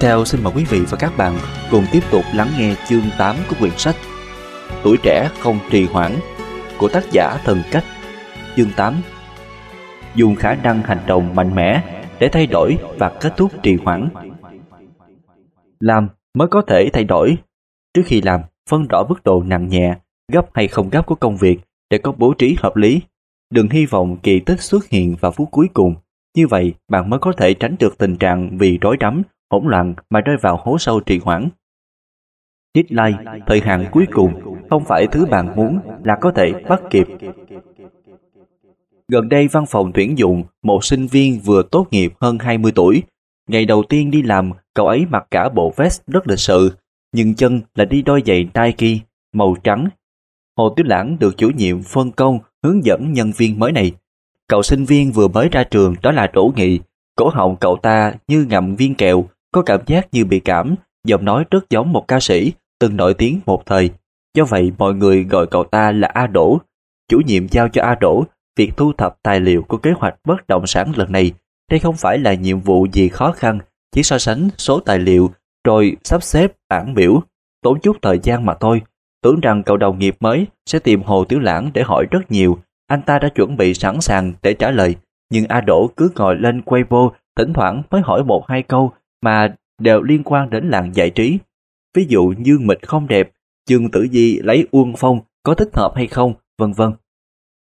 Tiếp theo xin mời quý vị và các bạn cùng tiếp tục lắng nghe chương 8 của quyển sách Tuổi trẻ không trì hoãn của tác giả Thần Cách Chương 8 Dùng khả năng hành động mạnh mẽ để thay đổi và kết thúc trì hoãn Làm mới có thể thay đổi Trước khi làm, phân rõ mức độ nặng nhẹ, gấp hay không gấp của công việc để có bố trí hợp lý. Đừng hy vọng kỳ tích xuất hiện vào phút cuối cùng. Như vậy, bạn mới có thể tránh được tình trạng vì rối rắm, hỗn loạn mà rơi vào hố sâu trì hoãn. Deadline, thời hạn cuối cùng, không phải thứ bạn muốn là có thể bắt kịp. Gần đây văn phòng tuyển dụng một sinh viên vừa tốt nghiệp hơn 20 tuổi. Ngày đầu tiên đi làm, cậu ấy mặc cả bộ vest rất lịch sự, nhưng chân là đi đôi giày Nike màu trắng. Hồ Tiếu Lãng được chủ nhiệm phân công hướng dẫn nhân viên mới này. Cậu sinh viên vừa mới ra trường đó là Đỗ Nghị. Cổ họng cậu ta như ngậm viên kẹo, có cảm giác như bị cảm, giọng nói rất giống một ca sĩ từng nổi tiếng một thời. Do vậy mọi người gọi cậu ta là A Đỗ. Chủ nhiệm giao cho A Đỗ việc thu thập tài liệu của kế hoạch bất động sản lần này. Đây không phải là nhiệm vụ gì khó khăn, chỉ so sánh số tài liệu rồi sắp xếp bản biểu, tốn chút thời gian mà thôi. Tưởng rằng cậu đồng nghiệp mới sẽ tìm Hồ Tiểu Lãng để hỏi rất nhiều, anh ta đã chuẩn bị sẵn sàng để trả lời, nhưng A Đỗ cứ ngồi lên Weibo, thỉnh thoảng mới hỏi một hai câu mà đều liên quan đến làng giải trí. Ví dụ như mịch không đẹp, Dương Tử Di lấy Uông Phong có thích hợp hay không, vân vân.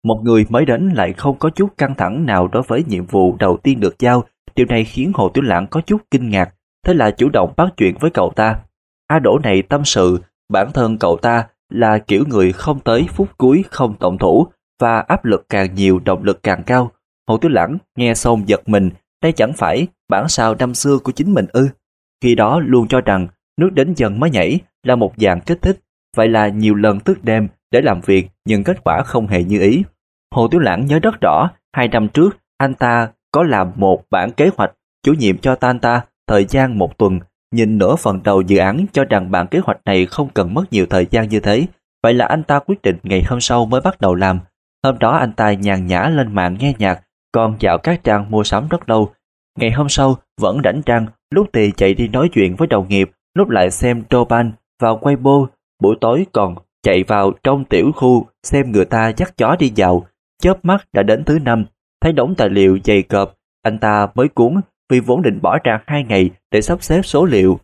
Một người mới đến lại không có chút căng thẳng nào đối với nhiệm vụ đầu tiên được giao, điều này khiến Hồ Tiểu Lãng có chút kinh ngạc, thế là chủ động bắt chuyện với cậu ta. A Đỗ này tâm sự, bản thân cậu ta là kiểu người không tới phút cuối không tổng thủ và áp lực càng nhiều động lực càng cao. Hồ Tiểu Lãng nghe xong giật mình, đây chẳng phải bản sao năm xưa của chính mình ư. Khi đó luôn cho rằng nước đến dần mới nhảy là một dạng kích thích, vậy là nhiều lần thức đêm để làm việc nhưng kết quả không hề như ý. Hồ Tiểu Lãng nhớ rất rõ, hai năm trước anh ta có làm một bản kế hoạch, chủ nhiệm cho Tanta ta thời gian một tuần, nhìn nửa phần đầu dự án cho rằng bản kế hoạch này không cần mất nhiều thời gian như thế. Vậy là anh ta quyết định ngày hôm sau mới bắt đầu làm. Hôm đó anh ta nhàn nhã lên mạng nghe nhạc, còn dạo các trang mua sắm rất lâu. Ngày hôm sau vẫn rảnh trăng lúc thì chạy đi nói chuyện với đồng nghiệp, lúc lại xem Doban vào quay bô, buổi tối còn chạy vào trong tiểu khu xem người ta dắt chó đi dạo. Chớp mắt đã đến thứ năm, thấy đống tài liệu dày cộp, anh ta mới cuốn vì vốn định bỏ ra hai ngày để sắp xếp số liệu.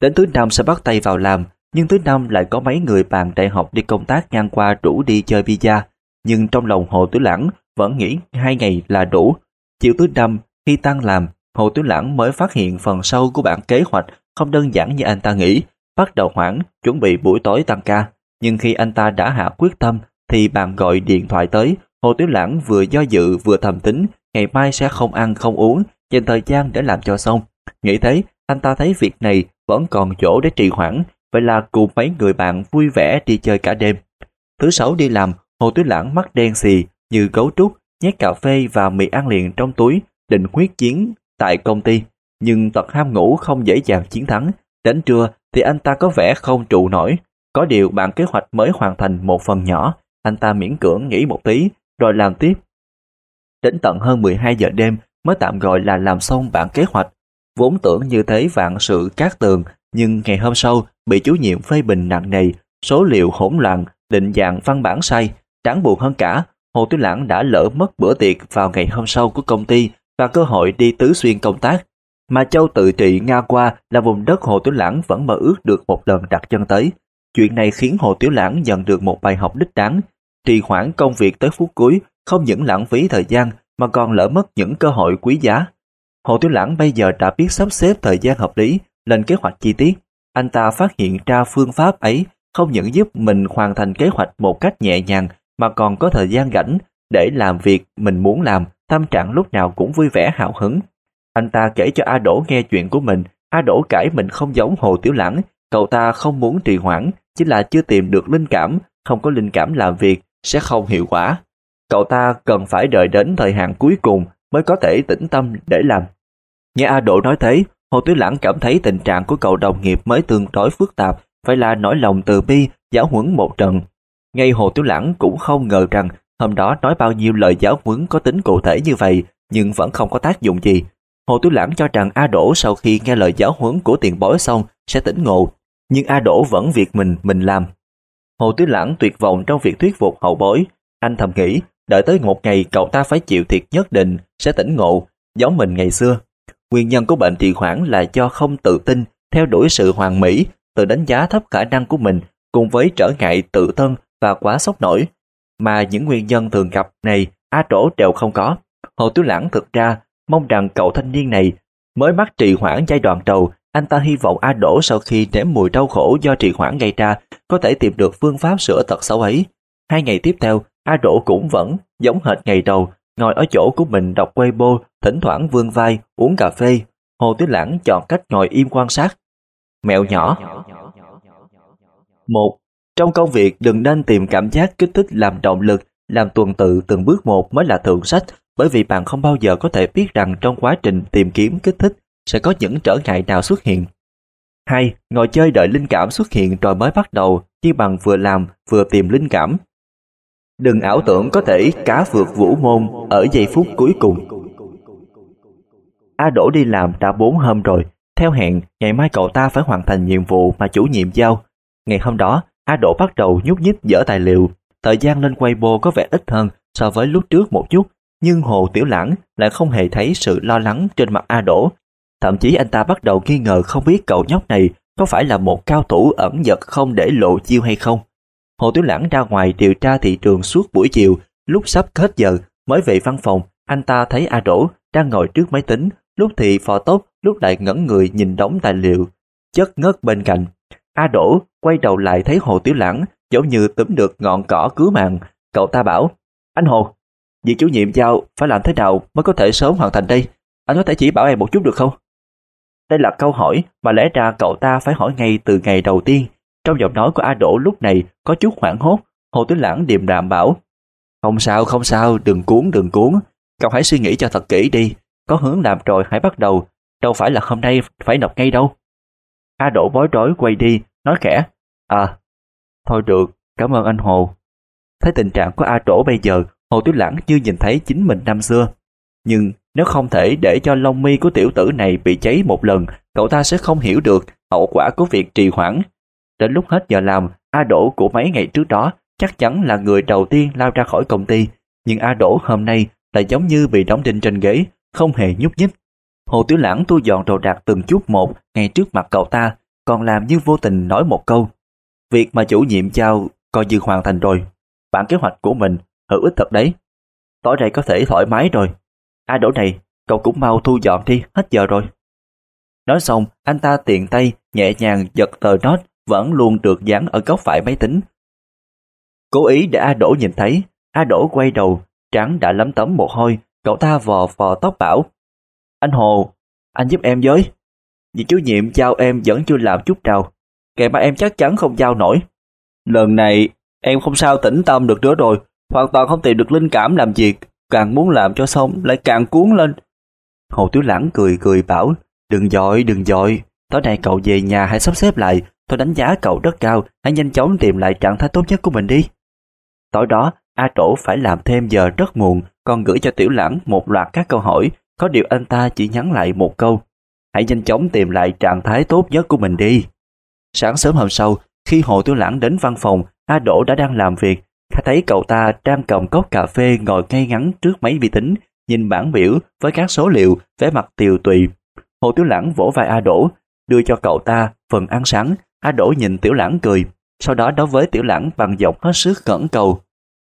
Đến thứ năm sẽ bắt tay vào làm, nhưng thứ năm lại có mấy người bạn đại học đi công tác ngang qua đủ đi chơi pizza. Nhưng trong lòng Hồ Tử Lãng vẫn nghĩ hai ngày là đủ. Chiều thứ năm, khi tăng làm, Hồ Tiểu Lãng mới phát hiện phần sâu của bản kế hoạch không đơn giản như anh ta nghĩ. Bắt đầu hoảng chuẩn bị buổi tối tăng ca. Nhưng khi anh ta đã hạ quyết tâm, thì bạn gọi điện thoại tới. Hồ Tiểu Lãng vừa do dự vừa thầm tính, ngày mai sẽ không ăn không uống, dành thời gian để làm cho xong. Nghĩ thế, anh ta thấy việc này vẫn còn chỗ để trì hoãn, vậy là cùng mấy người bạn vui vẻ đi chơi cả đêm. Thứ sáu đi làm, Hồ Tuyết Lãng mắt đen xì như gấu trúc, nhét cà phê và mì ăn liền trong túi, định quyết chiến tại công ty. Nhưng tật ham ngủ không dễ dàng chiến thắng. Đến trưa thì anh ta có vẻ không trụ nổi. Có điều bản kế hoạch mới hoàn thành một phần nhỏ, anh ta miễn cưỡng nghỉ một tí, rồi làm tiếp. Đến tận hơn 12 giờ đêm mới tạm gọi là làm xong bản kế hoạch. Vốn tưởng như thế vạn sự cát tường, nhưng ngày hôm sau bị chủ nhiệm phê bình nặng nề, số liệu hỗn loạn, định dạng văn bản sai. Đáng buồn hơn cả, Hồ Tuyết Lãng đã lỡ mất bữa tiệc vào ngày hôm sau của công ty và cơ hội đi tứ xuyên công tác. Mà châu tự trị Nga qua là vùng đất Hồ tiểu Lãng vẫn mơ ước được một lần đặt chân tới. Chuyện này khiến Hồ Tiểu Lãng nhận được một bài học đích đáng. Trì hoãn công việc tới phút cuối, không những lãng phí thời gian mà còn lỡ mất những cơ hội quý giá. Hồ Tiểu Lãng bây giờ đã biết sắp xếp thời gian hợp lý, lên kế hoạch chi tiết. Anh ta phát hiện ra phương pháp ấy không những giúp mình hoàn thành kế hoạch một cách nhẹ nhàng mà còn có thời gian rảnh để làm việc mình muốn làm, tâm trạng lúc nào cũng vui vẻ hào hứng. Anh ta kể cho A Đỗ nghe chuyện của mình, A Đỗ cãi mình không giống Hồ Tiểu Lãng, cậu ta không muốn trì hoãn, chỉ là chưa tìm được linh cảm, không có linh cảm làm việc sẽ không hiệu quả cậu ta cần phải đợi đến thời hạn cuối cùng mới có thể tĩnh tâm để làm. Nghe A Độ nói thế, Hồ Tiểu Lãng cảm thấy tình trạng của cậu đồng nghiệp mới tương đối phức tạp, phải là nỗi lòng từ bi, giáo huấn một trận. Ngay Hồ Tiểu Lãng cũng không ngờ rằng hôm đó nói bao nhiêu lời giáo huấn có tính cụ thể như vậy, nhưng vẫn không có tác dụng gì. Hồ Tú Lãng cho rằng A Đỗ sau khi nghe lời giáo huấn của tiền bối xong sẽ tỉnh ngộ, nhưng A Đỗ vẫn việc mình mình làm. Hồ Tú Lãng tuyệt vọng trong việc thuyết phục hậu bối, anh thầm nghĩ đợi tới một ngày cậu ta phải chịu thiệt nhất định sẽ tỉnh ngộ, giống mình ngày xưa. Nguyên nhân của bệnh trì hoãn là do không tự tin, theo đuổi sự hoàn mỹ, tự đánh giá thấp khả năng của mình cùng với trở ngại tự thân và quá sốc nổi. Mà những nguyên nhân thường gặp này A Trổ đều không có. Hồ Tiểu Lãng thực ra mong rằng cậu thanh niên này mới mắc trì hoãn giai đoạn đầu, anh ta hy vọng A Đỗ sau khi nếm mùi đau khổ do trì hoãn gây ra có thể tìm được phương pháp sửa tật xấu ấy. Hai ngày tiếp theo, A Đỗ cũng vẫn giống hệt ngày đầu, ngồi ở chỗ của mình đọc Weibo, thỉnh thoảng vươn vai, uống cà phê. Hồ Tiểu Lãng chọn cách ngồi im quan sát. Mẹo nhỏ một trong công việc đừng nên tìm cảm giác kích thích làm động lực, làm tuần tự từng bước một mới là thượng sách, bởi vì bạn không bao giờ có thể biết rằng trong quá trình tìm kiếm kích thích sẽ có những trở ngại nào xuất hiện. 2. Ngồi chơi đợi linh cảm xuất hiện rồi mới bắt đầu, chi bằng vừa làm vừa tìm linh cảm. Đừng ảo tưởng có thể cá vượt vũ môn ở giây phút cuối cùng. A Đỗ đi làm đã 4 hôm rồi, theo hẹn ngày mai cậu ta phải hoàn thành nhiệm vụ mà chủ nhiệm giao. Ngày hôm đó, A Đỗ bắt đầu nhúc nhích dở tài liệu, thời gian lên Weibo có vẻ ít hơn so với lúc trước một chút, nhưng Hồ Tiểu Lãng lại không hề thấy sự lo lắng trên mặt A Đỗ. Thậm chí anh ta bắt đầu nghi ngờ không biết cậu nhóc này có phải là một cao thủ ẩn giật không để lộ chiêu hay không. Hồ Tiểu Lãng ra ngoài điều tra thị trường suốt buổi chiều, lúc sắp hết giờ mới về văn phòng, anh ta thấy A Đỗ đang ngồi trước máy tính, lúc thì phò tốt, lúc lại ngẩn người nhìn đống tài liệu, chất ngất bên cạnh. A Đỗ quay đầu lại thấy Hồ Tiểu Lãng giống như túm được ngọn cỏ cứu mạng, cậu ta bảo, anh Hồ, việc chủ nhiệm giao phải làm thế nào mới có thể sớm hoàn thành đây? Anh có thể chỉ bảo em một chút được không? Đây là câu hỏi mà lẽ ra cậu ta phải hỏi ngay từ ngày đầu tiên. Trong giọng nói của A Đỗ lúc này có chút hoảng hốt, Hồ Tiểu Lãng điềm đạm bảo. Không sao, không sao, đừng cuốn, đừng cuốn. Cậu hãy suy nghĩ cho thật kỹ đi. Có hướng làm rồi hãy bắt đầu. Đâu phải là hôm nay phải nộp ngay đâu. A Đỗ bối rối quay đi, nói khẽ. À, thôi được, cảm ơn anh Hồ. Thấy tình trạng của A Đỗ bây giờ, Hồ Tiểu Lãng như nhìn thấy chính mình năm xưa. Nhưng nếu không thể để cho lông mi của tiểu tử này bị cháy một lần, cậu ta sẽ không hiểu được hậu quả của việc trì hoãn. Đến lúc hết giờ làm, A Đỗ của mấy ngày trước đó chắc chắn là người đầu tiên lao ra khỏi công ty, nhưng A Đỗ hôm nay lại giống như bị đóng đinh trên ghế, không hề nhúc nhích. Hồ Tiểu Lãng thu dọn đồ đạc từng chút một ngay trước mặt cậu ta, còn làm như vô tình nói một câu. Việc mà chủ nhiệm giao coi như hoàn thành rồi. Bản kế hoạch của mình hữu ích thật đấy. Tối nay có thể thoải mái rồi. A đổ này, cậu cũng mau thu dọn đi, hết giờ rồi. Nói xong, anh ta tiện tay, nhẹ nhàng giật tờ nốt vẫn luôn được dán ở góc phải máy tính. Cố ý để A Đỗ nhìn thấy, A Đỗ quay đầu, trắng đã lấm tấm một hôi, cậu ta vò vò tóc bảo. Anh Hồ, anh giúp em với. Vì chú nhiệm giao em vẫn chưa làm chút nào, kể mà em chắc chắn không giao nổi. Lần này, em không sao tĩnh tâm được nữa rồi, hoàn toàn không tìm được linh cảm làm việc, càng muốn làm cho xong lại càng cuốn lên. Hồ Tiểu Lãng cười cười bảo, đừng dội, đừng dội, tối nay cậu về nhà hãy sắp xếp lại, tôi đánh giá cậu rất cao, hãy nhanh chóng tìm lại trạng thái tốt nhất của mình đi. Tối đó, A Trổ phải làm thêm giờ rất muộn, còn gửi cho Tiểu Lãng một loạt các câu hỏi, có điều anh ta chỉ nhắn lại một câu. Hãy nhanh chóng tìm lại trạng thái tốt nhất của mình đi. Sáng sớm hôm sau, khi Hồ Tiểu Lãng đến văn phòng, A Đỗ đã đang làm việc, Khá thấy cậu ta đang cầm cốc cà phê ngồi ngay ngắn trước máy vi tính, nhìn bảng biểu với các số liệu, vẻ mặt tiều tụy. Hồ Tiểu Lãng vỗ vai A Đỗ, đưa cho cậu ta phần ăn sáng. A Đỗ nhìn Tiểu Lãng cười, sau đó đối với Tiểu Lãng bằng giọng hết sức cẩn cầu.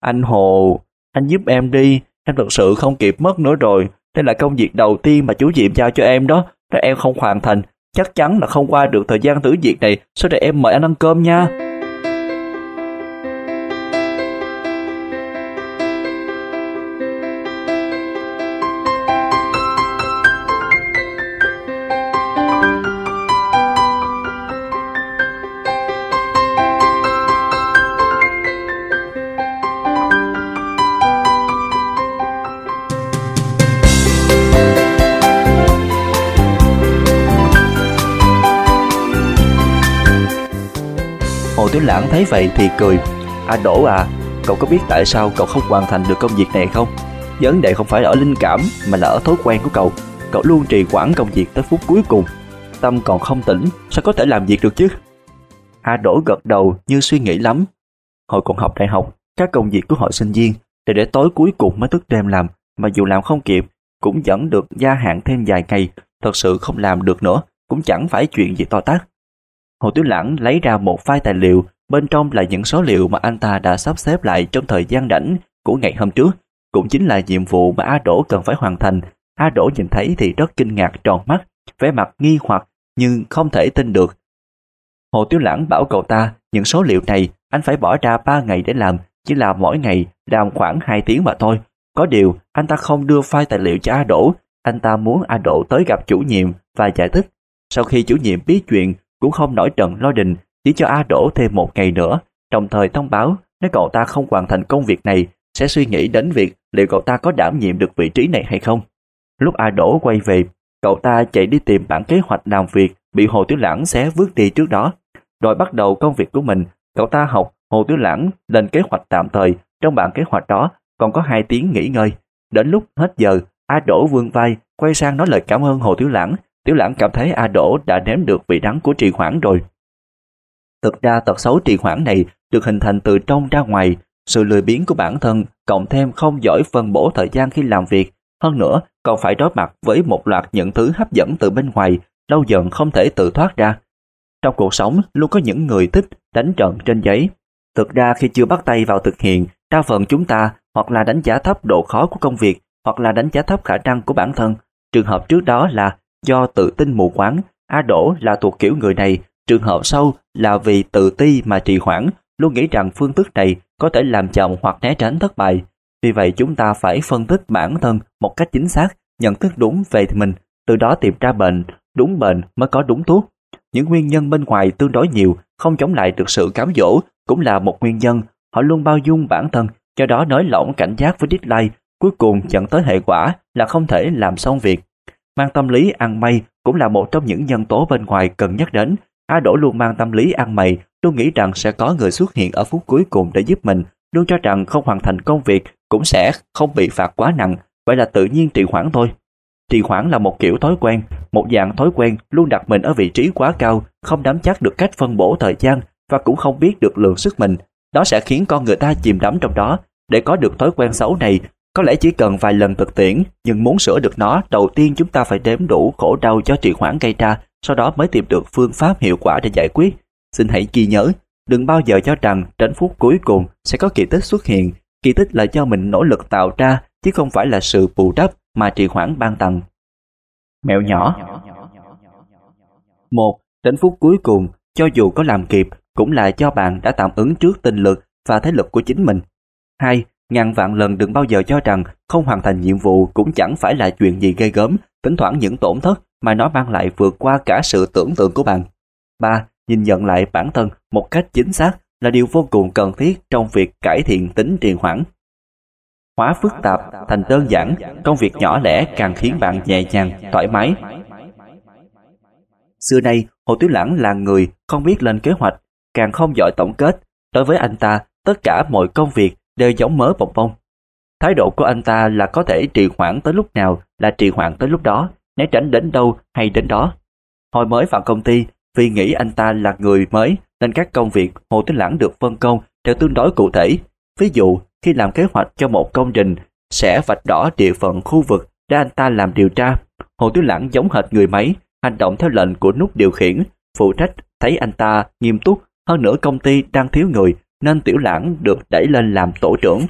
Anh Hồ, anh giúp em đi, em thật sự không kịp mất nữa rồi. Đây là công việc đầu tiên mà chú Diệm giao cho em đó, nếu em không hoàn thành, chắc chắn là không qua được thời gian thử việc này, sau đây em mời anh ăn cơm nha. Thấy vậy thì cười. À Đỗ à, cậu có biết tại sao cậu không hoàn thành được công việc này không? Vấn đề không phải ở linh cảm mà là ở thói quen của cậu. cậu luôn trì hoãn công việc tới phút cuối cùng. Tâm còn không tỉnh, sao có thể làm việc được chứ? A Đỗ gật đầu như suy nghĩ lắm. Hồi còn học đại học, các công việc của hội sinh viên đều để tối cuối cùng mới thức đêm làm, mà dù làm không kịp, cũng vẫn được gia hạn thêm vài ngày, thật sự không làm được nữa, cũng chẳng phải chuyện gì to tát. Hồ Tiểu Lãng lấy ra một file tài liệu, bên trong là những số liệu mà anh ta đã sắp xếp lại trong thời gian rảnh của ngày hôm trước, cũng chính là nhiệm vụ mà A Đỗ cần phải hoàn thành. A Đỗ nhìn thấy thì rất kinh ngạc tròn mắt, vẻ mặt nghi hoặc nhưng không thể tin được. Hồ Tiếu Lãng bảo cậu ta những số liệu này anh phải bỏ ra 3 ngày để làm, chỉ là mỗi ngày làm khoảng 2 tiếng mà thôi. Có điều, anh ta không đưa file tài liệu cho A Đỗ, anh ta muốn A Đỗ tới gặp chủ nhiệm và giải thích. Sau khi chủ nhiệm biết chuyện, cũng không nổi trận lo đình, chỉ cho A Đỗ thêm một ngày nữa, đồng thời thông báo nếu cậu ta không hoàn thành công việc này, sẽ suy nghĩ đến việc liệu cậu ta có đảm nhiệm được vị trí này hay không. Lúc A Đỗ quay về, cậu ta chạy đi tìm bản kế hoạch làm việc bị Hồ Tiểu Lãng xé vứt đi trước đó. Rồi bắt đầu công việc của mình, cậu ta học Hồ Tiểu Lãng lên kế hoạch tạm thời, trong bản kế hoạch đó còn có 2 tiếng nghỉ ngơi. Đến lúc hết giờ, A Đỗ vươn vai, quay sang nói lời cảm ơn Hồ Tiểu Lãng. Tiểu Lãng cảm thấy A Đỗ đã nếm được vị đắng của trì hoãn rồi. Thực ra tật xấu trì hoãn này được hình thành từ trong ra ngoài, sự lười biếng của bản thân cộng thêm không giỏi phân bổ thời gian khi làm việc, hơn nữa còn phải đối mặt với một loạt những thứ hấp dẫn từ bên ngoài, lâu dần không thể tự thoát ra. Trong cuộc sống luôn có những người thích đánh trận trên giấy. Thực ra khi chưa bắt tay vào thực hiện, đa phần chúng ta hoặc là đánh giá thấp độ khó của công việc, hoặc là đánh giá thấp khả năng của bản thân. Trường hợp trước đó là do tự tin mù quáng, A Đỗ là thuộc kiểu người này, trường hợp sau là vì tự ti mà trì hoãn, luôn nghĩ rằng phương thức này có thể làm chậm hoặc né tránh thất bại. Vì vậy chúng ta phải phân tích bản thân một cách chính xác, nhận thức đúng về mình, từ đó tìm ra bệnh, đúng bệnh mới có đúng thuốc. Những nguyên nhân bên ngoài tương đối nhiều, không chống lại được sự cám dỗ cũng là một nguyên nhân. Họ luôn bao dung bản thân, do đó nới lỏng cảnh giác với deadline, cuối cùng dẫn tới hệ quả là không thể làm xong việc. Mang tâm lý ăn may cũng là một trong những nhân tố bên ngoài cần nhắc đến. A Đỗ luôn mang tâm lý ăn mày, luôn nghĩ rằng sẽ có người xuất hiện ở phút cuối cùng để giúp mình, luôn cho rằng không hoàn thành công việc cũng sẽ không bị phạt quá nặng, vậy là tự nhiên trì hoãn thôi. Trì hoãn là một kiểu thói quen, một dạng thói quen luôn đặt mình ở vị trí quá cao, không nắm chắc được cách phân bổ thời gian và cũng không biết được lượng sức mình. Đó sẽ khiến con người ta chìm đắm trong đó. Để có được thói quen xấu này, có lẽ chỉ cần vài lần thực tiễn, nhưng muốn sửa được nó, đầu tiên chúng ta phải đếm đủ khổ đau cho trì hoãn gây ra, sau đó mới tìm được phương pháp hiệu quả để giải quyết. Xin hãy ghi nhớ, đừng bao giờ cho rằng đến phút cuối cùng sẽ có kỳ tích xuất hiện. Kỳ tích là do mình nỗ lực tạo ra, chứ không phải là sự bù đắp mà trì hoãn ban tặng. Mẹo nhỏ một Đến phút cuối cùng, cho dù có làm kịp, cũng là do bạn đã tạm ứng trước tinh lực và thế lực của chính mình. 2. Ngàn vạn lần đừng bao giờ cho rằng không hoàn thành nhiệm vụ cũng chẳng phải là chuyện gì gây gớm, thỉnh thoảng những tổn thất mà nó mang lại vượt qua cả sự tưởng tượng của bạn. 3. Nhìn nhận lại bản thân một cách chính xác là điều vô cùng cần thiết trong việc cải thiện tính trì hoãn. Hóa phức tạp thành đơn giản, công việc nhỏ lẻ càng khiến bạn nhẹ nhàng, thoải mái. Xưa nay, Hồ Tiếu Lãng là người không biết lên kế hoạch, càng không giỏi tổng kết. Đối với anh ta, tất cả mọi công việc đều giống mớ bồng bông. Thái độ của anh ta là có thể trì hoãn tới lúc nào là trì hoãn tới lúc đó, né tránh đến đâu hay đến đó. Hồi mới vào công ty, vì nghĩ anh ta là người mới nên các công việc Hồ tiến Lãng được phân công đều tương đối cụ thể. Ví dụ, khi làm kế hoạch cho một công trình, sẽ vạch rõ địa phận khu vực để anh ta làm điều tra. Hồ tiến Lãng giống hệt người máy, hành động theo lệnh của nút điều khiển, phụ trách thấy anh ta nghiêm túc, hơn nữa công ty đang thiếu người nên Tiểu Lãng được đẩy lên làm tổ trưởng.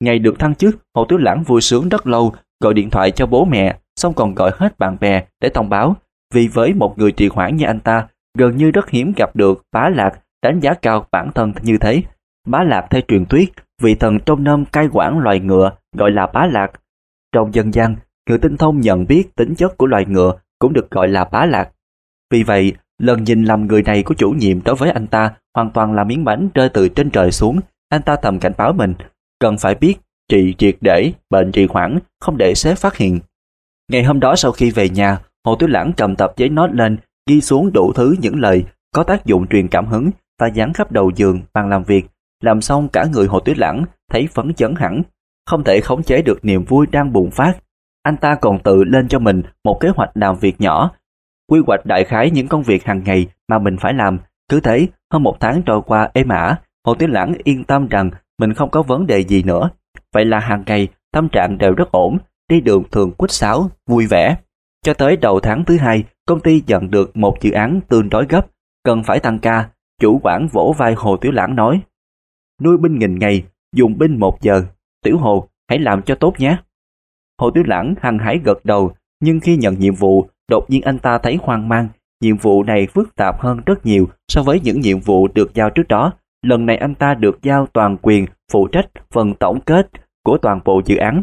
Ngày được thăng chức, Hồ Tiểu Lãng vui sướng rất lâu, gọi điện thoại cho bố mẹ, xong còn gọi hết bạn bè để thông báo. Vì với một người trì hoãn như anh ta, gần như rất hiếm gặp được bá lạc đánh giá cao bản thân như thế. Bá lạc theo truyền thuyết, vị thần trong nôm cai quản loài ngựa gọi là bá lạc. Trong dân gian, người tinh thông nhận biết tính chất của loài ngựa cũng được gọi là bá lạc. Vì vậy, lần nhìn lầm người này của chủ nhiệm đối với anh ta hoàn toàn là miếng bánh rơi từ trên trời xuống. Anh ta thầm cảnh báo mình, cần phải biết trị triệt để bệnh trì hoãn, không để sếp phát hiện. Ngày hôm đó sau khi về nhà, Hồ Tiểu Lãng cầm tập giấy nốt lên, ghi xuống đủ thứ những lời có tác dụng truyền cảm hứng và dán khắp đầu giường bàn làm việc. Làm xong cả người Hồ Tiểu Lãng thấy phấn chấn hẳn, không thể khống chế được niềm vui đang bùng phát. anh ta còn tự lên cho mình một kế hoạch làm việc nhỏ, quy hoạch đại khái những công việc hàng ngày mà mình phải làm. Cứ thế, hơn một tháng trôi qua êm ả, Hồ Tiến Lãng yên tâm rằng mình không có vấn đề gì nữa. Vậy là hàng ngày, tâm trạng đều rất ổn, đi đường thường quýt sáo, vui vẻ. Cho tới đầu tháng thứ hai, công ty nhận được một dự án tương đối gấp, cần phải tăng ca. Chủ quản vỗ vai Hồ Tiểu Lãng nói, nuôi binh nghìn ngày, dùng binh một giờ. Tiểu Hồ, hãy làm cho tốt nhé. Hồ Tiểu Lãng hăng hái gật đầu, nhưng khi nhận nhiệm vụ, đột nhiên anh ta thấy hoang mang. Nhiệm vụ này phức tạp hơn rất nhiều so với những nhiệm vụ được giao trước đó. Lần này anh ta được giao toàn quyền phụ trách phần tổng kết của toàn bộ dự án.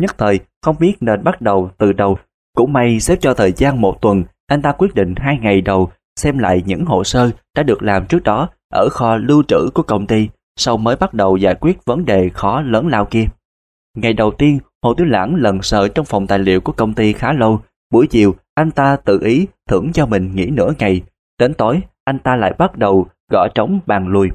Nhất thời, không biết nên bắt đầu từ đầu. Cũng may xếp cho thời gian một tuần, anh ta quyết định hai ngày đầu xem lại những hồ sơ đã được làm trước đó ở kho lưu trữ của công ty, sau mới bắt đầu giải quyết vấn đề khó lớn lao kia. Ngày đầu tiên, Hồ Tiểu Lãng lần sợ trong phòng tài liệu của công ty khá lâu. Buổi chiều, anh ta tự ý thưởng cho mình nghỉ nửa ngày. Đến tối, anh ta lại bắt đầu gõ trống bàn lùi.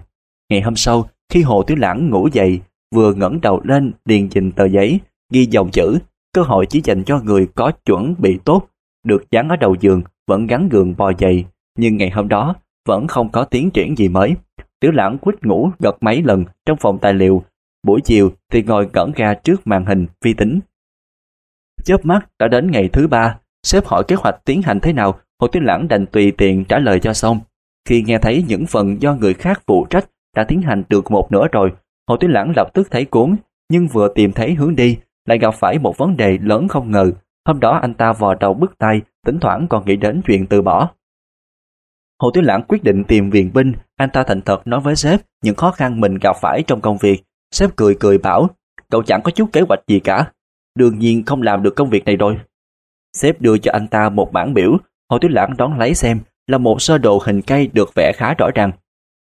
Ngày hôm sau, khi Hồ Tiểu Lãng ngủ dậy, vừa ngẩng đầu lên liền nhìn tờ giấy, ghi dòng chữ, cơ hội chỉ dành cho người có chuẩn bị tốt, được dán ở đầu giường, vẫn gắn gường bò dậy. Nhưng ngày hôm đó, vẫn không có tiến triển gì mới. Tiểu lãng quýt ngủ gật mấy lần trong phòng tài liệu Buổi chiều thì ngồi cẩn ra trước màn hình vi tính. Chớp mắt đã đến ngày thứ ba, sếp hỏi kế hoạch tiến hành thế nào, Hồ Tiến Lãng đành tùy tiện trả lời cho xong. Khi nghe thấy những phần do người khác phụ trách đã tiến hành được một nửa rồi, Hồ Tiến Lãng lập tức thấy cuốn, nhưng vừa tìm thấy hướng đi, lại gặp phải một vấn đề lớn không ngờ. Hôm đó anh ta vò đầu bứt tay, tỉnh thoảng còn nghĩ đến chuyện từ bỏ. Hồ Tiến Lãng quyết định tìm viện binh, anh ta thành thật nói với sếp những khó khăn mình gặp phải trong công việc Sếp cười cười bảo, cậu chẳng có chút kế hoạch gì cả. Đương nhiên không làm được công việc này rồi. Sếp đưa cho anh ta một bản biểu, Hồ Tuyết Lãng đón lấy xem là một sơ đồ hình cây được vẽ khá rõ ràng.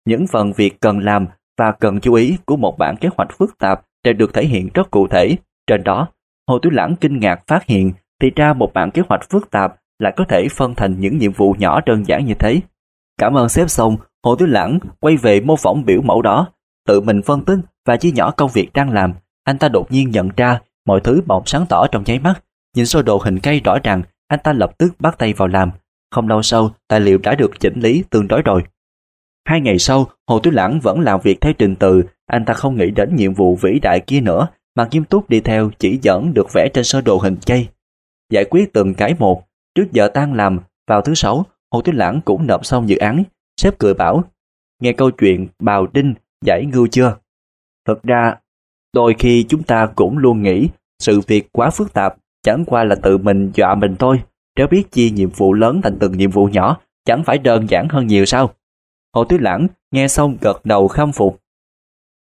Những phần việc cần làm và cần chú ý của một bản kế hoạch phức tạp đều được thể hiện rất cụ thể. Trên đó, Hồ Tuyết Lãng kinh ngạc phát hiện thì ra một bản kế hoạch phức tạp lại có thể phân thành những nhiệm vụ nhỏ đơn giản như thế. Cảm ơn sếp xong, Hồ Tuyết Lãng quay về mô phỏng biểu mẫu đó, tự mình phân tích và chia nhỏ công việc đang làm, anh ta đột nhiên nhận ra mọi thứ bỗng sáng tỏ trong nháy mắt. Nhìn sơ đồ hình cây rõ ràng, anh ta lập tức bắt tay vào làm. Không lâu sau, tài liệu đã được chỉnh lý tương đối rồi. Hai ngày sau, Hồ Tú Lãng vẫn làm việc theo trình tự, anh ta không nghĩ đến nhiệm vụ vĩ đại kia nữa, mà nghiêm túc đi theo chỉ dẫn được vẽ trên sơ đồ hình cây. Giải quyết từng cái một, trước giờ tan làm, vào thứ sáu, Hồ Tú Lãng cũng nộp xong dự án. Sếp cười bảo, nghe câu chuyện bào đinh giải ngưu chưa? Thực ra, đôi khi chúng ta cũng luôn nghĩ sự việc quá phức tạp chẳng qua là tự mình dọa mình thôi. Nếu biết chia nhiệm vụ lớn thành từng nhiệm vụ nhỏ, chẳng phải đơn giản hơn nhiều sao? Hồ Tuyết Lãng nghe xong gật đầu khâm phục.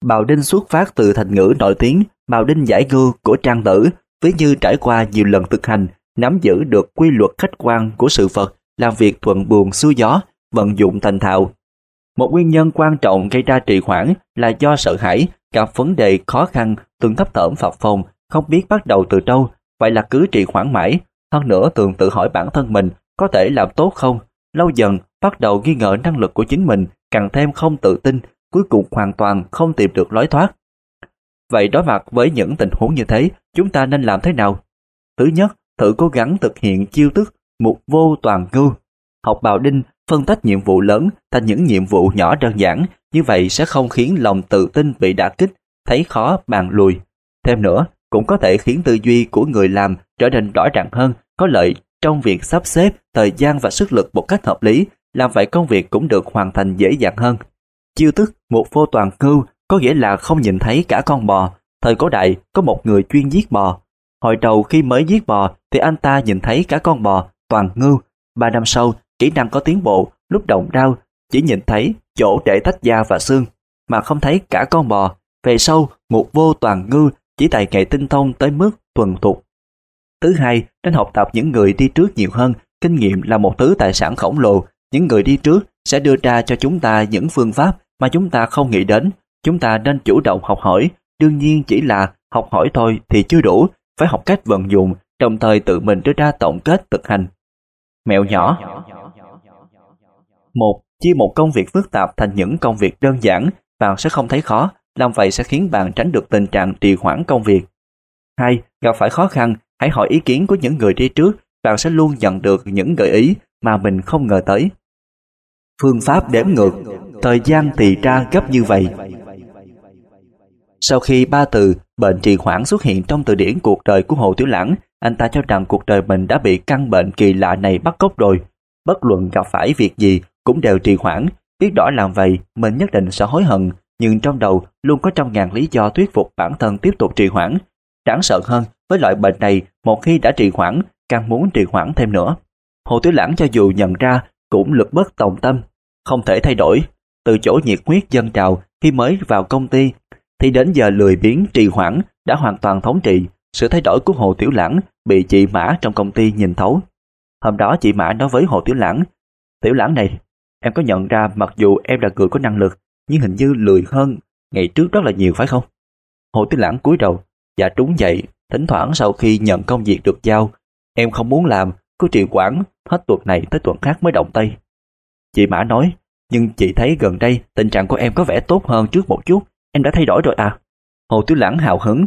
Bào Đinh xuất phát từ thành ngữ nổi tiếng Bào Đinh giải ngư của Trang Tử, với như trải qua nhiều lần thực hành, nắm giữ được quy luật khách quan của sự vật, làm việc thuận buồm xuôi gió, vận dụng thành thạo. Một nguyên nhân quan trọng gây ra trì hoãn là do sợ hãi, gặp vấn đề khó khăn, từng thấp thởm phập phồng, không biết bắt đầu từ đâu, vậy là cứ trì hoãn mãi. Hơn nữa thường tự hỏi bản thân mình có thể làm tốt không, lâu dần bắt đầu nghi ngờ năng lực của chính mình, càng thêm không tự tin, cuối cùng hoàn toàn không tìm được lối thoát. Vậy đối mặt với những tình huống như thế, chúng ta nên làm thế nào? Thứ nhất, thử cố gắng thực hiện chiêu thức mục vô toàn ngưu. Học bào đinh phân tách nhiệm vụ lớn thành những nhiệm vụ nhỏ đơn giản, như vậy sẽ không khiến lòng tự tin bị đả kích, thấy khó bàn lùi. Thêm nữa, cũng có thể khiến tư duy của người làm trở nên rõ ràng hơn, có lợi trong việc sắp xếp thời gian và sức lực một cách hợp lý, làm vậy công việc cũng được hoàn thành dễ dàng hơn. Chiêu thức một vô toàn cưu có nghĩa là không nhìn thấy cả con bò. Thời cổ đại có một người chuyên giết bò. Hồi đầu khi mới giết bò thì anh ta nhìn thấy cả con bò toàn ngưu. Ba năm sau, kỹ năng có tiến bộ, lúc động đao chỉ nhìn thấy chỗ để tách da và xương, mà không thấy cả con bò. Về sau, một vô toàn ngư chỉ tài nghệ tinh thông tới mức thuần thục. Thứ hai, nên học tập những người đi trước nhiều hơn. Kinh nghiệm là một thứ tài sản khổng lồ. Những người đi trước sẽ đưa ra cho chúng ta những phương pháp mà chúng ta không nghĩ đến. Chúng ta nên chủ động học hỏi. Đương nhiên chỉ là học hỏi thôi thì chưa đủ. Phải học cách vận dụng, đồng thời tự mình đưa ra tổng kết thực hành. Mẹo nhỏ một Chia một công việc phức tạp thành những công việc đơn giản, bạn sẽ không thấy khó, làm vậy sẽ khiến bạn tránh được tình trạng trì hoãn công việc. 2. Gặp phải khó khăn, hãy hỏi ý kiến của những người đi trước, bạn sẽ luôn nhận được những gợi ý mà mình không ngờ tới. Phương pháp đếm ngược, thời gian thì ra gấp như vậy. Sau khi ba từ bệnh trì hoãn xuất hiện trong từ điển cuộc đời của Hồ Tiểu Lãng, anh ta cho rằng cuộc đời mình đã bị căn bệnh kỳ lạ này bắt cóc rồi. Bất luận gặp phải việc gì cũng đều trì hoãn, biết rõ làm vậy mình nhất định sẽ hối hận, nhưng trong đầu luôn có trăm ngàn lý do thuyết phục bản thân tiếp tục trì hoãn. Đáng sợ hơn, với loại bệnh này, một khi đã trì hoãn, càng muốn trì hoãn thêm nữa. Hồ Tiểu Lãng cho dù nhận ra cũng lực bất tòng tâm, không thể thay đổi. Từ chỗ nhiệt huyết dân trào khi mới vào công ty, thì đến giờ lười biếng trì hoãn đã hoàn toàn thống trị. Sự thay đổi của Hồ Tiểu Lãng bị chị Mã trong công ty nhìn thấu. Hôm đó chị Mã nói với Hồ Tiểu Lãng, Tiểu Lãng này, em có nhận ra mặc dù em là người có năng lực, nhưng hình như lười hơn ngày trước rất là nhiều phải không? Hồ Tinh Lãng cúi đầu, và trúng dậy thỉnh thoảng sau khi nhận công việc được giao, em không muốn làm, cứ trì quản hết tuần này tới tuần khác mới động tay. Chị Mã nói, nhưng chị thấy gần đây tình trạng của em có vẻ tốt hơn trước một chút, em đã thay đổi rồi à? Hồ Tiểu Lãng hào hứng,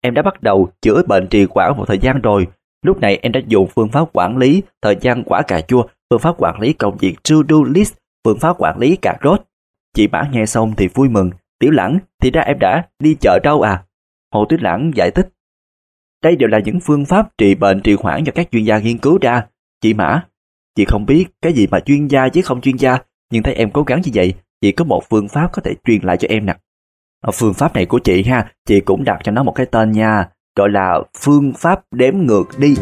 em đã bắt đầu chữa bệnh trì quản một thời gian rồi, lúc này em đã dùng phương pháp quản lý thời gian quả cà chua, phương pháp quản lý công việc to-do list, phương pháp quản lý cà rốt. Chị Mã nghe xong thì vui mừng, Tiểu Lãng thì ra em đã đi chợ đâu à? Hồ tuyết Lãng giải thích. Đây đều là những phương pháp trị bệnh trì hoãn do các chuyên gia nghiên cứu ra. Chị Mã, chị không biết cái gì mà chuyên gia chứ không chuyên gia, nhưng thấy em cố gắng như vậy, chị có một phương pháp có thể truyền lại cho em nè. Ờ, phương pháp này của chị ha, chị cũng đặt cho nó một cái tên nha, gọi là phương pháp đếm ngược đi.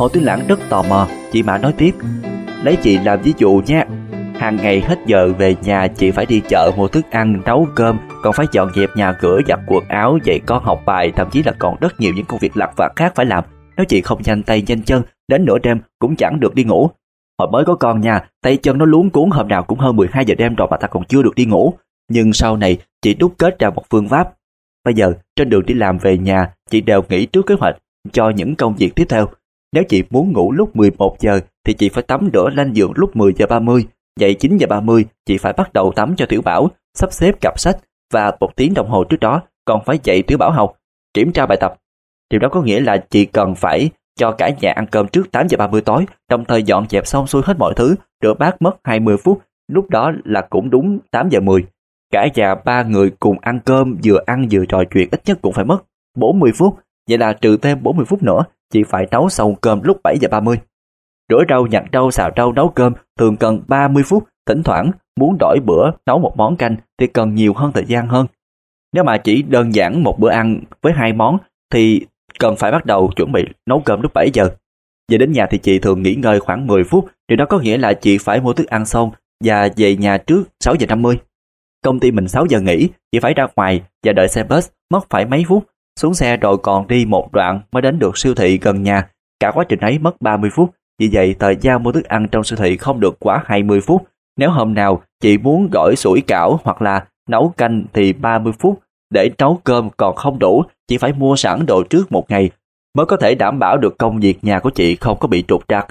Hồ Tuyết Lãng rất tò mò, chị Mã nói tiếp. Lấy chị làm ví dụ nha. Hàng ngày hết giờ về nhà chị phải đi chợ mua thức ăn, nấu cơm, còn phải dọn dẹp nhà cửa, giặt quần áo, dạy con học bài, thậm chí là còn rất nhiều những công việc lặt vặt khác phải làm. Nếu chị không nhanh tay nhanh chân, đến nửa đêm cũng chẳng được đi ngủ. Hồi mới có con nha, tay chân nó luống cuốn hôm nào cũng hơn 12 giờ đêm rồi mà ta còn chưa được đi ngủ. Nhưng sau này chị đúc kết ra một phương pháp. Bây giờ trên đường đi làm về nhà, chị đều nghĩ trước kế hoạch cho những công việc tiếp theo. Nếu chị muốn ngủ lúc 11 giờ thì chị phải tắm rửa lên giường lúc 10 giờ 30. Dậy 9 giờ 30 chị phải bắt đầu tắm cho Tiểu Bảo, sắp xếp cặp sách và một tiếng đồng hồ trước đó còn phải dạy Tiểu Bảo học, kiểm tra bài tập. Điều đó có nghĩa là chị cần phải cho cả nhà ăn cơm trước 8 giờ 30 tối, đồng thời dọn dẹp xong xuôi hết mọi thứ, rửa bát mất 20 phút, lúc đó là cũng đúng 8 giờ 10. Cả nhà ba người cùng ăn cơm, vừa ăn vừa trò chuyện ít nhất cũng phải mất 40 phút, vậy là trừ thêm 40 phút nữa chị phải nấu xong cơm lúc 7 giờ 30. Rửa rau, nhặt rau, xào rau, nấu cơm thường cần 30 phút, thỉnh thoảng muốn đổi bữa nấu một món canh thì cần nhiều hơn thời gian hơn. Nếu mà chỉ đơn giản một bữa ăn với hai món thì cần phải bắt đầu chuẩn bị nấu cơm lúc 7 giờ. Về đến nhà thì chị thường nghỉ ngơi khoảng 10 phút, điều đó có nghĩa là chị phải mua thức ăn xong và về nhà trước 6 giờ 50. Công ty mình 6 giờ nghỉ, chị phải ra ngoài và đợi xe bus mất phải mấy phút xuống xe rồi còn đi một đoạn mới đến được siêu thị gần nhà. Cả quá trình ấy mất 30 phút. Vì vậy thời gian mua thức ăn trong siêu thị không được quá 20 phút. Nếu hôm nào chị muốn gỏi sủi cảo hoặc là nấu canh thì 30 phút. Để nấu cơm còn không đủ, chị phải mua sẵn đồ trước một ngày mới có thể đảm bảo được công việc nhà của chị không có bị trục trặc.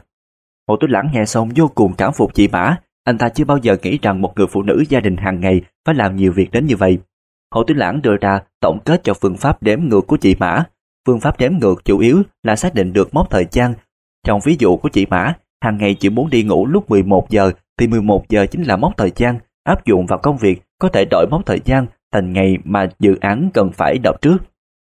Hồ Tú Lãng nghe xong vô cùng cảm phục chị Mã. Anh ta chưa bao giờ nghĩ rằng một người phụ nữ gia đình hàng ngày phải làm nhiều việc đến như vậy. Hồ Tuyết Lãng đưa ra tổng kết cho phương pháp đếm ngược của chị Mã. Phương pháp đếm ngược chủ yếu là xác định được mốc thời gian. Trong ví dụ của chị Mã, hàng ngày chị muốn đi ngủ lúc 11 giờ thì 11 giờ chính là mốc thời gian áp dụng vào công việc có thể đổi mốc thời gian thành ngày mà dự án cần phải đọc trước.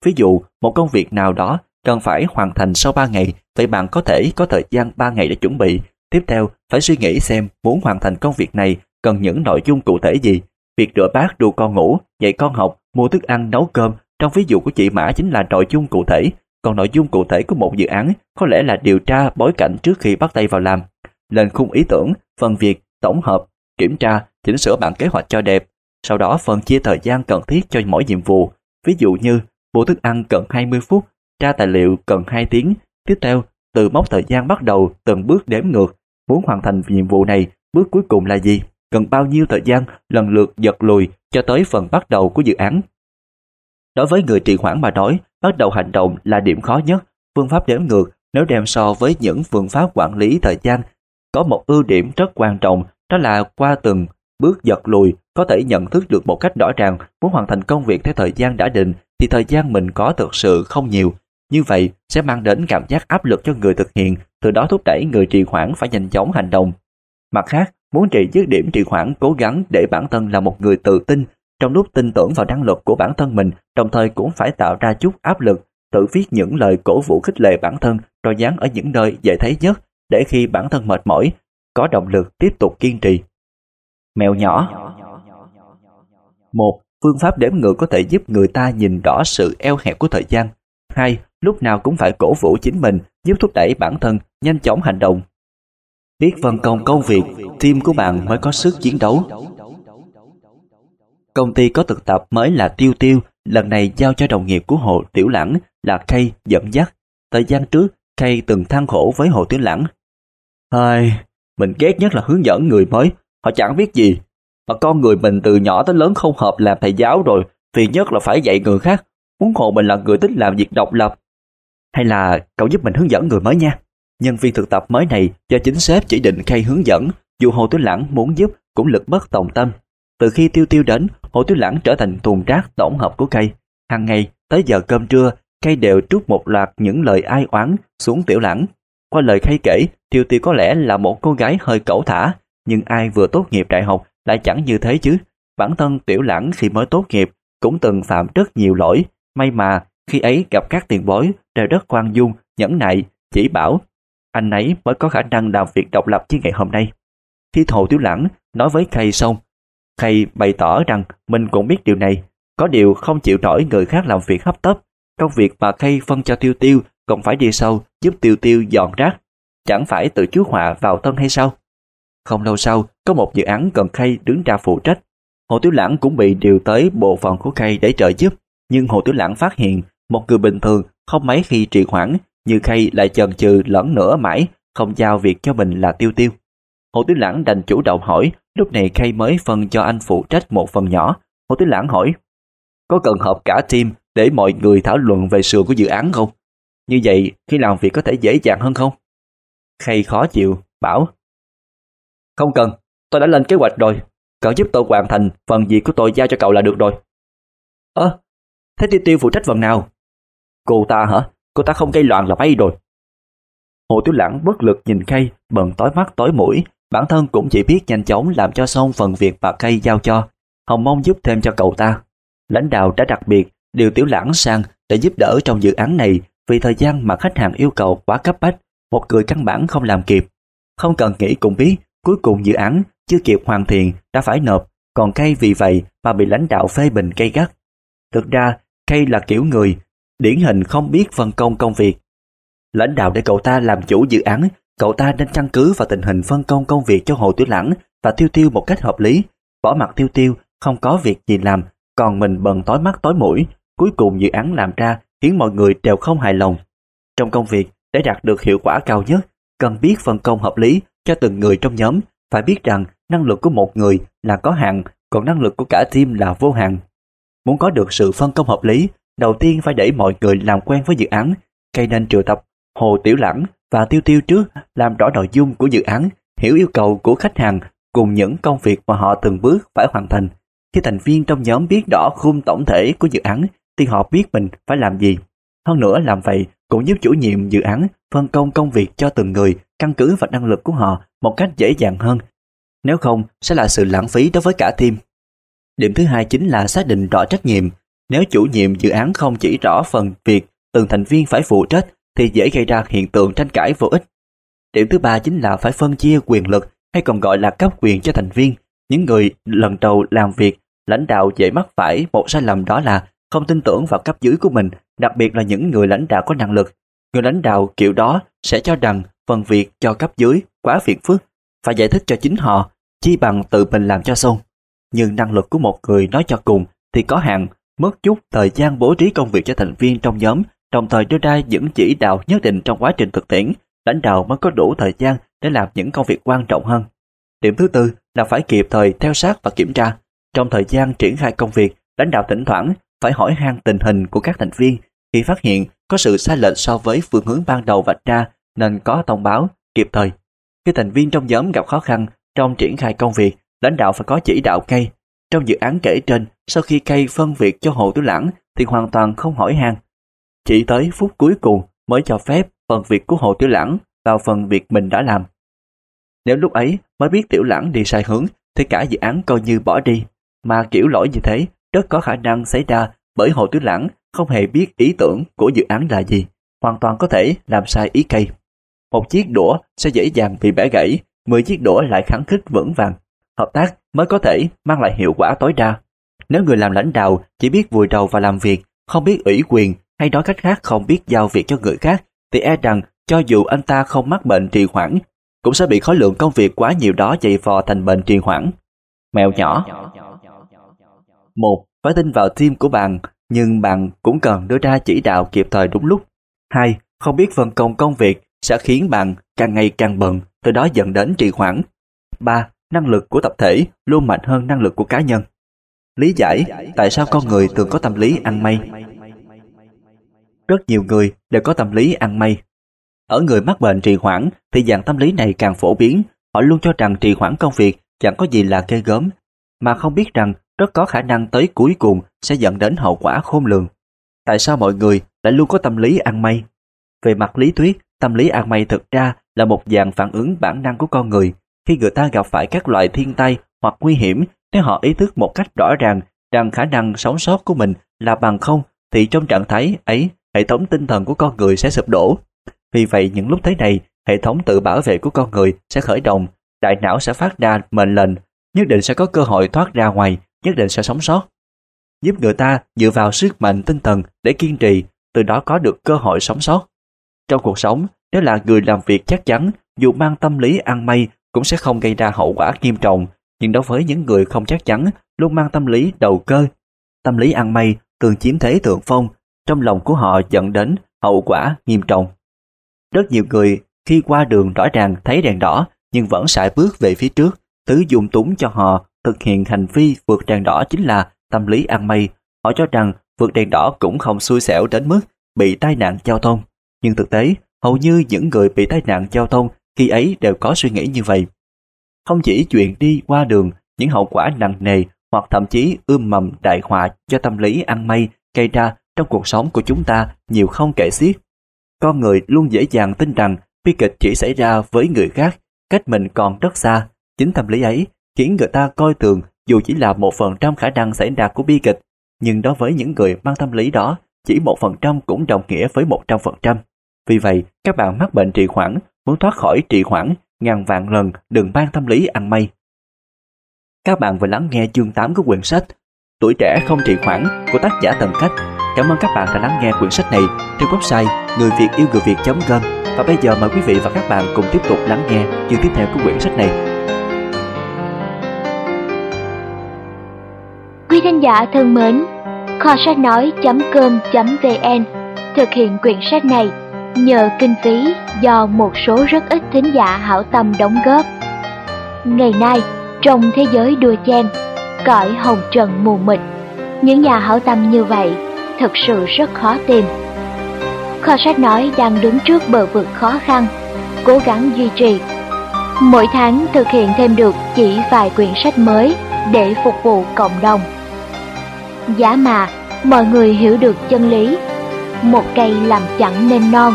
Ví dụ, một công việc nào đó cần phải hoàn thành sau 3 ngày, vậy bạn có thể có thời gian 3 ngày để chuẩn bị. Tiếp theo, phải suy nghĩ xem muốn hoàn thành công việc này cần những nội dung cụ thể gì Việc rửa bát, đu con ngủ, dạy con học, mua thức ăn, nấu cơm trong ví dụ của chị Mã chính là nội dung cụ thể, còn nội dung cụ thể của một dự án có lẽ là điều tra bối cảnh trước khi bắt tay vào làm, lên khung ý tưởng, phần việc, tổng hợp, kiểm tra, chỉnh sửa bản kế hoạch cho đẹp, sau đó phân chia thời gian cần thiết cho mỗi nhiệm vụ. Ví dụ như mua thức ăn cần 20 phút, tra tài liệu cần 2 tiếng, Tiếp theo, từ mốc thời gian bắt đầu từng bước đếm ngược, muốn hoàn thành nhiệm vụ này, bước cuối cùng là gì? Cần bao nhiêu thời gian lần lượt giật lùi cho tới phần bắt đầu của dự án? Đối với người trì hoãn mà nói, bắt đầu hành động là điểm khó nhất. Phương pháp đếm ngược nếu đem so với những phương pháp quản lý thời gian có một ưu điểm rất quan trọng đó là qua từng bước giật lùi có thể nhận thức được một cách rõ ràng muốn hoàn thành công việc theo thời gian đã định thì thời gian mình có thực sự không nhiều. Như vậy sẽ mang đến cảm giác áp lực cho người thực hiện, từ đó thúc đẩy người trì hoãn phải nhanh chóng hành động. Mặt khác, muốn trị dứt điểm trì hoãn cố gắng để bản thân là một người tự tin, trong lúc tin tưởng vào năng lực của bản thân mình, đồng thời cũng phải tạo ra chút áp lực, tự viết những lời cổ vũ khích lệ bản thân rồi dán ở những nơi dễ thấy nhất để khi bản thân mệt mỏi, có động lực tiếp tục kiên trì. Mèo nhỏ một Phương pháp đếm ngược có thể giúp người ta nhìn rõ sự eo hẹp của thời gian. hai Lúc nào cũng phải cổ vũ chính mình, giúp thúc đẩy bản thân nhanh chóng hành động. Biết phân công công việc, team của bạn mới có sức chiến đấu. Công ty có thực tập mới là Tiêu Tiêu, lần này giao cho đồng nghiệp của Hồ Tiểu Lãng là Kay dẫn dắt. Thời gian trước, Kay từng than khổ với Hồ Tiểu Lãng. Ai, mình ghét nhất là hướng dẫn người mới, họ chẳng biết gì. Mà con người mình từ nhỏ tới lớn không hợp làm thầy giáo rồi, vì nhất là phải dạy người khác. Muốn hồ mình là người thích làm việc độc lập. Hay là cậu giúp mình hướng dẫn người mới nha. Nhân viên thực tập mới này do chính sếp chỉ định khay hướng dẫn, dù Hồ Tiểu Lãng muốn giúp cũng lực bất tòng tâm. Từ khi Tiêu Tiêu đến, Hồ Tiểu Lãng trở thành thùng rác tổng hợp của cây. Hàng ngày, tới giờ cơm trưa, cây đều trút một loạt những lời ai oán xuống Tiểu Lãng. Qua lời khay kể, Tiêu Tiêu có lẽ là một cô gái hơi cẩu thả, nhưng ai vừa tốt nghiệp đại học lại chẳng như thế chứ. Bản thân Tiểu Lãng khi mới tốt nghiệp cũng từng phạm rất nhiều lỗi. May mà khi ấy gặp các tiền bối đều rất khoan dung, nhẫn nại, chỉ bảo. Anh ấy mới có khả năng làm việc độc lập như ngày hôm nay. Khi Hồ Tiểu Lãng nói với Khay xong, Khay bày tỏ rằng mình cũng biết điều này, có điều không chịu nổi người khác làm việc hấp tấp. Công việc mà Khay phân cho Tiêu Tiêu còn phải đi sâu giúp Tiêu Tiêu dọn rác. Chẳng phải tự chú họa vào thân hay sao? Không lâu sau, có một dự án cần Khay đứng ra phụ trách. Hồ Tiểu Lãng cũng bị điều tới bộ phận của Khay để trợ giúp. Nhưng Hồ Tiểu Lãng phát hiện một người bình thường không mấy khi trì hoãn như Khay lại chần chừ lẫn nữa mãi không giao việc cho mình là Tiêu Tiêu. Hồ Tứ Lãng đành chủ động hỏi, lúc này khay mới phân cho anh phụ trách một phần nhỏ. Hồ Tứ Lãng hỏi, có cần họp cả team để mọi người thảo luận về sườn của dự án không? Như vậy khi làm việc có thể dễ dàng hơn không? khay khó chịu, bảo, không cần, tôi đã lên kế hoạch rồi, cậu giúp tôi hoàn thành phần việc của tôi giao cho cậu là được rồi. Ơ, thế Tiêu Tiêu phụ trách phần nào? Cô ta hả? Cô ta không gây loạn là mấy rồi. Hồ Tiểu Lãng bất lực nhìn Kay, bận tối mắt tối mũi, bản thân cũng chỉ biết nhanh chóng làm cho xong phần việc mà Kay giao cho, Hồng mong giúp thêm cho cậu ta. Lãnh đạo đã đặc biệt điều Tiểu Lãng sang để giúp đỡ trong dự án này vì thời gian mà khách hàng yêu cầu quá cấp bách, một người căn bản không làm kịp. Không cần nghĩ cũng biết, cuối cùng dự án chưa kịp hoàn thiện đã phải nộp, còn Kay vì vậy mà bị lãnh đạo phê bình gay gắt. Thực ra, Kay là kiểu người điển hình không biết phân công công việc, Lãnh đạo để cậu ta làm chủ dự án, cậu ta nên căn cứ vào tình hình phân công công việc cho Hồ Tiểu Lãng và Tiêu Tiêu một cách hợp lý. Bỏ mặt Tiêu Tiêu, không có việc gì làm, còn mình bần tối mắt tối mũi. Cuối cùng dự án làm ra khiến mọi người đều không hài lòng. Trong công việc, để đạt được hiệu quả cao nhất, cần biết phân công hợp lý cho từng người trong nhóm. Phải biết rằng năng lực của một người là có hạn, còn năng lực của cả team là vô hạn. Muốn có được sự phân công hợp lý, đầu tiên phải để mọi người làm quen với dự án, cây nên triệu tập Hồ Tiểu Lãng và Tiêu Tiêu trước làm rõ nội dung của dự án, hiểu yêu cầu của khách hàng cùng những công việc mà họ từng bước phải hoàn thành. Khi thành viên trong nhóm biết rõ khung tổng thể của dự án thì họ biết mình phải làm gì. Hơn nữa làm vậy cũng giúp chủ nhiệm dự án phân công công việc cho từng người căn cứ vào năng lực của họ một cách dễ dàng hơn. Nếu không sẽ là sự lãng phí đối với cả team. Điểm thứ hai chính là xác định rõ trách nhiệm. Nếu chủ nhiệm dự án không chỉ rõ phần việc từng thành viên phải phụ trách thì dễ gây ra hiện tượng tranh cãi vô ích. Điểm thứ ba chính là phải phân chia quyền lực hay còn gọi là cấp quyền cho thành viên. Những người lần đầu làm việc, lãnh đạo dễ mắc phải một sai lầm đó là không tin tưởng vào cấp dưới của mình, đặc biệt là những người lãnh đạo có năng lực. Người lãnh đạo kiểu đó sẽ cho rằng phần việc cho cấp dưới quá phiền phức, phải giải thích cho chính họ, chi bằng tự mình làm cho xong. Nhưng năng lực của một người nói cho cùng thì có hạn, mất chút thời gian bố trí công việc cho thành viên trong nhóm đồng thời đưa ra những chỉ đạo nhất định trong quá trình thực tiễn, lãnh đạo mới có đủ thời gian để làm những công việc quan trọng hơn. Điểm thứ tư là phải kịp thời theo sát và kiểm tra. Trong thời gian triển khai công việc, lãnh đạo thỉnh thoảng phải hỏi han tình hình của các thành viên khi phát hiện có sự sai lệch so với phương hướng ban đầu vạch ra nên có thông báo kịp thời. Khi thành viên trong nhóm gặp khó khăn trong triển khai công việc, lãnh đạo phải có chỉ đạo cây. Trong dự án kể trên, sau khi cây phân việc cho Hồ Tiểu Lãng thì hoàn toàn không hỏi han. Chỉ tới phút cuối cùng mới cho phép phần việc của Hồ Tiểu Lãng vào phần việc mình đã làm. Nếu lúc ấy mới biết Tiểu Lãng đi sai hướng thì cả dự án coi như bỏ đi. Mà kiểu lỗi như thế rất có khả năng xảy ra bởi Hồ Tiểu Lãng không hề biết ý tưởng của dự án là gì, hoàn toàn có thể làm sai ý cây. Một chiếc đũa sẽ dễ dàng bị bẻ gãy, 10 chiếc đũa lại kháng khích vững vàng. Hợp tác mới có thể mang lại hiệu quả tối đa. Nếu người làm lãnh đạo chỉ biết vùi đầu và làm việc, không biết ủy quyền hay nói cách khác không biết giao việc cho người khác, thì e rằng cho dù anh ta không mắc bệnh trì hoãn, cũng sẽ bị khối lượng công việc quá nhiều đó dày vò thành bệnh trì hoãn. Mèo nhỏ một Phải tin vào team của bạn, nhưng bạn cũng cần đưa ra chỉ đạo kịp thời đúng lúc. hai Không biết phân công công việc sẽ khiến bạn càng ngày càng bận, từ đó dẫn đến trì hoãn. ba Năng lực của tập thể luôn mạnh hơn năng lực của cá nhân. Lý giải tại sao con người thường có tâm lý ăn may. Rất nhiều người đều có tâm lý ăn may. Ở người mắc bệnh trì hoãn thì dạng tâm lý này càng phổ biến. Họ luôn cho rằng trì hoãn công việc chẳng có gì là ghê gớm, mà không biết rằng rất có khả năng tới cuối cùng sẽ dẫn đến hậu quả khôn lường. Tại sao mọi người lại luôn có tâm lý ăn may? Về mặt lý thuyết, tâm lý ăn may thực ra là một dạng phản ứng bản năng của con người. Khi người ta gặp phải các loại thiên tai hoặc nguy hiểm, nếu họ ý thức một cách rõ ràng rằng khả năng sống sót của mình là bằng không, thì trong trạng thái ấy, hệ thống tinh thần của con người sẽ sụp đổ. Vì vậy những lúc thế này, hệ thống tự bảo vệ của con người sẽ khởi động, đại não sẽ phát ra mệnh lệnh, nhất định sẽ có cơ hội thoát ra ngoài, nhất định sẽ sống sót. Giúp người ta dựa vào sức mạnh tinh thần để kiên trì, từ đó có được cơ hội sống sót. Trong cuộc sống, nếu là người làm việc chắc chắn, dù mang tâm lý ăn may cũng sẽ không gây ra hậu quả nghiêm trọng, nhưng đối với những người không chắc chắn, luôn mang tâm lý đầu cơ. Tâm lý ăn may thường chiếm thế thượng phong, trong lòng của họ dẫn đến hậu quả nghiêm trọng. Rất nhiều người khi qua đường rõ ràng thấy đèn đỏ nhưng vẫn sải bước về phía trước, thứ dùng túng cho họ thực hiện hành vi vượt đèn đỏ chính là tâm lý ăn may. Họ cho rằng vượt đèn đỏ cũng không xui xẻo đến mức bị tai nạn giao thông. Nhưng thực tế, hầu như những người bị tai nạn giao thông khi ấy đều có suy nghĩ như vậy. Không chỉ chuyện đi qua đường, những hậu quả nặng nề hoặc thậm chí ươm mầm đại họa do tâm lý ăn mây gây ra trong cuộc sống của chúng ta nhiều không kể xiết. Con người luôn dễ dàng tin rằng bi kịch chỉ xảy ra với người khác, cách mình còn rất xa. Chính tâm lý ấy khiến người ta coi thường dù chỉ là một phần trăm khả năng xảy ra của bi kịch, nhưng đối với những người mang tâm lý đó, chỉ một phần trăm cũng đồng nghĩa với một trăm phần trăm. Vì vậy, các bạn mắc bệnh trì hoãn, muốn thoát khỏi trì hoãn, ngàn vạn lần đừng mang tâm lý ăn mây Các bạn vừa lắng nghe chương 8 của quyển sách Tuổi trẻ không trì hoãn của tác giả Tần Cách. Cảm ơn các bạn đã lắng nghe quyển sách này trên website người việt yêu người việt.com và bây giờ mời quý vị và các bạn cùng tiếp tục lắng nghe chương tiếp theo của quyển sách này. Quý khán giả thân mến, kho sách nói.com.vn thực hiện quyển sách này nhờ kinh phí do một số rất ít thính giả hảo tâm đóng góp. Ngày nay, trong thế giới đua chen, cõi hồng trần mù mịt, những nhà hảo tâm như vậy thật sự rất khó tìm. Kho sách nói đang đứng trước bờ vực khó khăn, cố gắng duy trì. Mỗi tháng thực hiện thêm được chỉ vài quyển sách mới để phục vụ cộng đồng. Giá mà mọi người hiểu được chân lý, một cây làm chẳng nên non,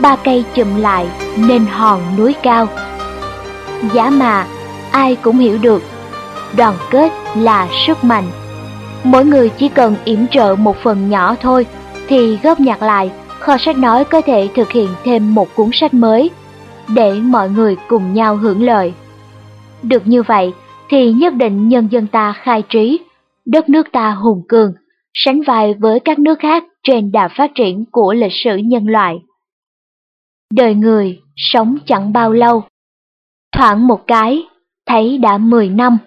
ba cây chùm lại nên hòn núi cao. Giá mà ai cũng hiểu được, đoàn kết là sức mạnh. Mỗi người chỉ cần yểm trợ một phần nhỏ thôi thì góp nhặt lại, kho sách nói có thể thực hiện thêm một cuốn sách mới để mọi người cùng nhau hưởng lợi. Được như vậy thì nhất định nhân dân ta khai trí, đất nước ta hùng cường, sánh vai với các nước khác trên đà phát triển của lịch sử nhân loại. Đời người sống chẳng bao lâu. Thoảng một cái, thấy đã 10 năm.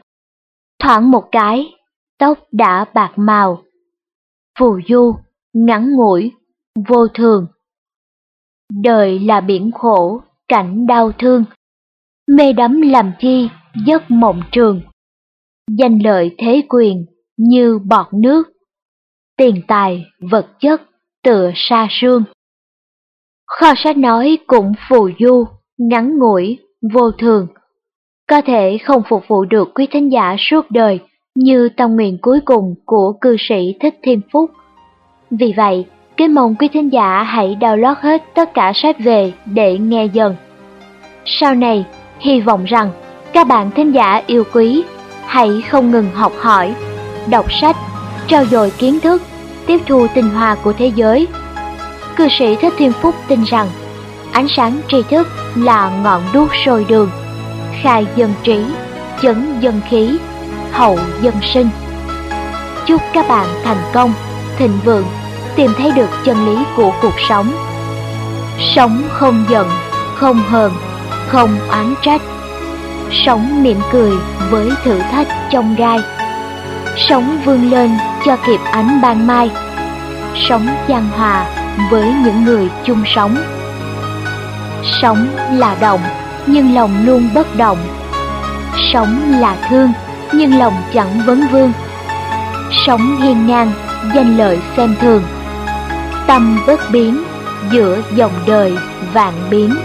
Thoảng một cái, tóc đã bạc màu. Phù du, ngắn ngủi, vô thường. Đời là biển khổ, cảnh đau thương, mê đắm làm chi, giấc mộng trường. Danh lợi thế quyền như bọt nước, tiền tài, vật chất tựa xa sương. Kho sách nói cũng phù du, ngắn ngủi, vô thường. Có thể không phục vụ được quý thính giả suốt đời như tâm nguyện cuối cùng của cư sĩ Thích Thiên Phúc. Vì vậy, kính mong quý thính giả hãy download hết tất cả sách về để nghe dần. Sau này, hy vọng rằng các bạn thính giả yêu quý hãy không ngừng học hỏi, đọc sách, trao dồi kiến thức, tiếp thu tinh hoa của thế giới. Cư sĩ Thích Thiên Phúc tin rằng ánh sáng tri thức là ngọn đuốc sôi đường, khai dân trí, chấn dân khí, hậu dân sinh. Chúc các bạn thành công, thịnh vượng, tìm thấy được chân lý của cuộc sống. Sống không giận, không hờn, không oán trách. Sống mỉm cười với thử thách trong gai. Sống vươn lên cho kịp ánh ban mai. Sống chan hòa với những người chung sống. Sống là động, nhưng lòng luôn bất động. Sống là thương, nhưng lòng chẳng vấn vương. Sống hiên ngang, danh lợi xem thường. Tâm bất biến, giữa dòng đời vạn biến.